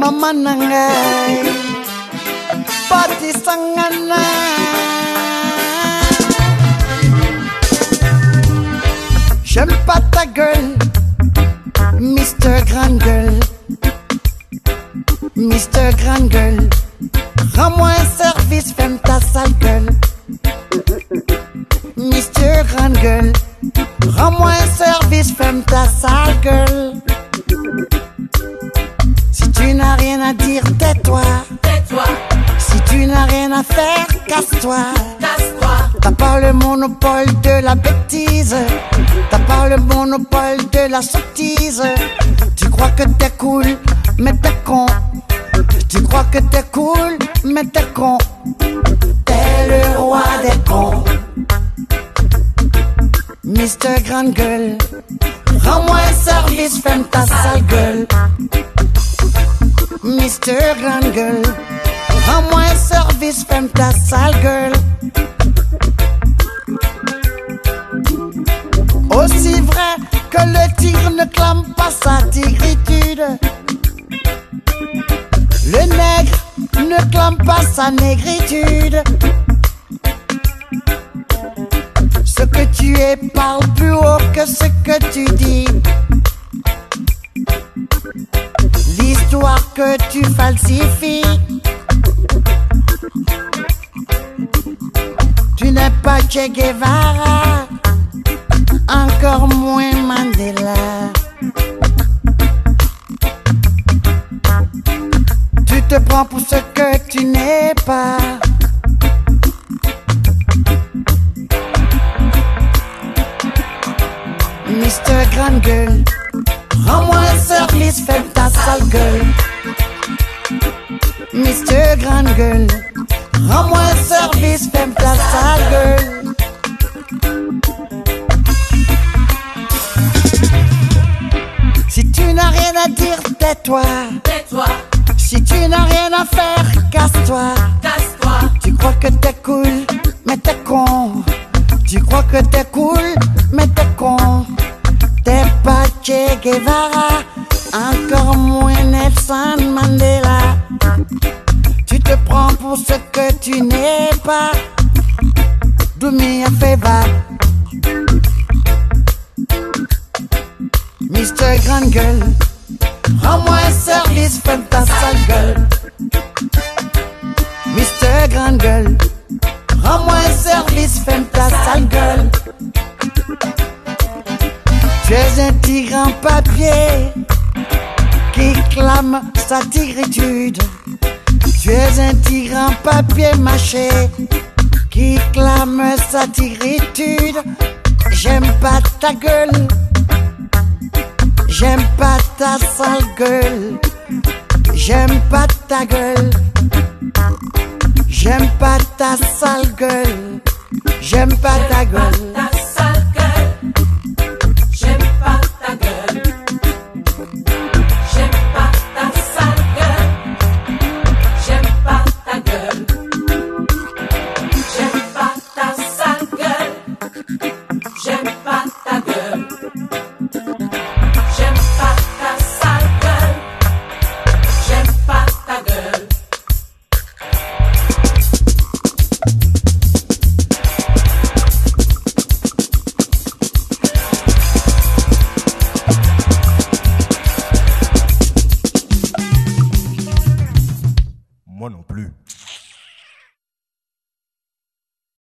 mama na ngai J'aime pas ta gueule, Mr. Grand Gueule. Mr. Grand Gueule, rends-moi un service, ferme ta sale gueule. Mr. Grand Gueule, rends-moi un service, ferme ta sale gueule. Si tu n'as rien à dire, tais-toi. Tais-toi, Si tu n'as rien à faire, casse-toi. casse-toi, T'as pas le monopole de la bêtise. T'as pas le monopole de la sottise. Tu crois que t'es cool, mais t'es con. Tu crois que t'es cool, mais t'es con. T'es le roi des cons. Mister Grande Gueule, rends-moi un service, ferme ta sale gueule. Mister Grande Gueule, rends-moi un service, ferme ta sale gueule. Aussi vrai que le tigre ne clame pas sa tigritude. Le nègre ne clame pas sa négritude. Ce que tu es parle plus haut que ce que tu dis. Que tu falsifies. Tu n'es pas Che Guevara encore moins Mandela. Tu te prends pour ce que tu n'es pas. Mister Grande Gueule, rends-moi un service, fais ta sale gueule. Mister Grande Gueule, rends-moi un service, fais ta sale gueule. Si tu n'as rien à dire, tais-toi. tais-toi, Si tu n'as rien à faire, casse-toi. casse-toi, Tu crois que t'es cool, mais t'es con. Tu crois que t'es cool, mais t'es con. T'es pas Che Guevara, encore moins Nelson Mandela. Tu te prends pour ce que tu n'es pas. Do me a favor. Mister Grande Gueule, rends-moi un service, ferme ta sale gueule. Mister Grande Gueule, rends-moi un service, ferme ta sale gueule. Tu es un tigre en papier qui clame sa tigritude. Tu es un tigre en papier mâché qui clame sa tigritude. J'aime pas ta gueule. J'aime pas ta sale gueule. J'aime pas ta gueule. J'aime pas ta sale gueule. J'aime pas ta gueule.